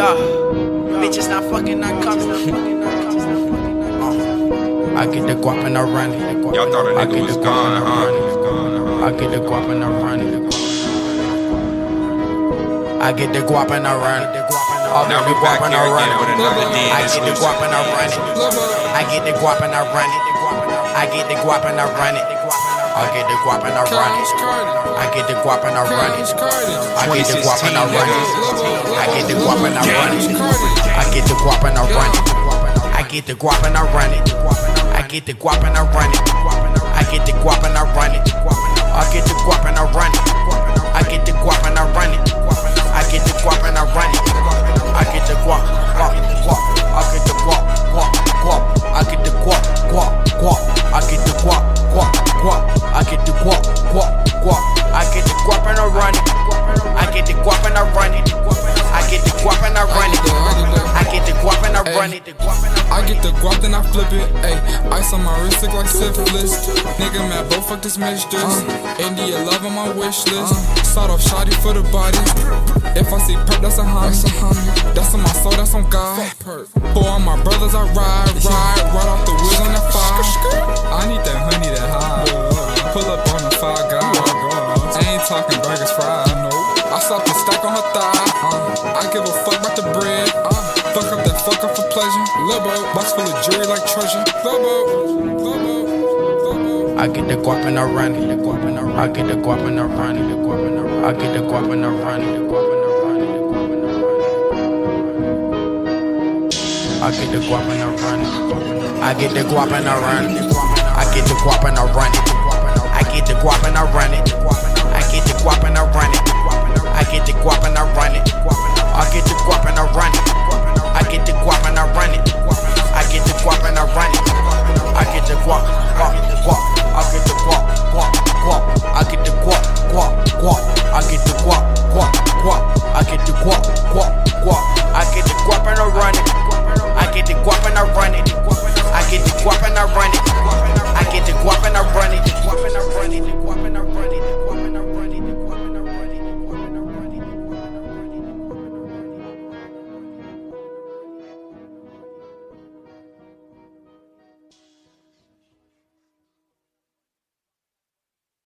Yeah, bitches not fucking, not coming. Uh, I get the guap and I run it. Y'all thought a I nigga get was the guap gone, and I huh? run it. I get the guap and I run it. I get the guap and I run it. I Now get we back here again with it. another I D get the guap and I run it. I get the guap and I run it. I get the guap and I run it. I get the guap and I run it. I get the guap and I run it. I get the guap and I run it. I get the guap and I run it. I get the guap and I run it. I get the guap and I run it. I get the guap and I run it. I get the guap and I run it. Guap, then I flip it. Ayy, ice on my wrist look like syphilis. Nigga mad, both fuck this mistress. India love on my wish list. Start off shoddy for the body. If I see perp, that's a homie. That's on my soul, that's on God. For all my brothers, I ride, ride, right off the wheels on the fire. I need that honey, that high. Pull up on the fire guy. I ain't talking burgers fried. I slapped the stack on her thigh. I I run it. I get the guap and I run it. I get the guap and I run it. I get the guap and I run it. I get the guap and I run it. I get the guap and I run it. I get the guap and I run it. I get the guap and I run it.